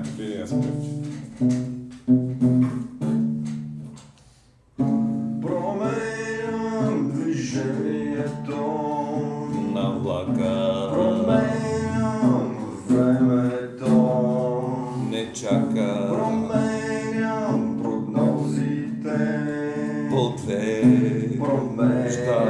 не, тук е ясно. Променям движението. Променям времето. Не чака. Променям прогнозите. По две. Променям.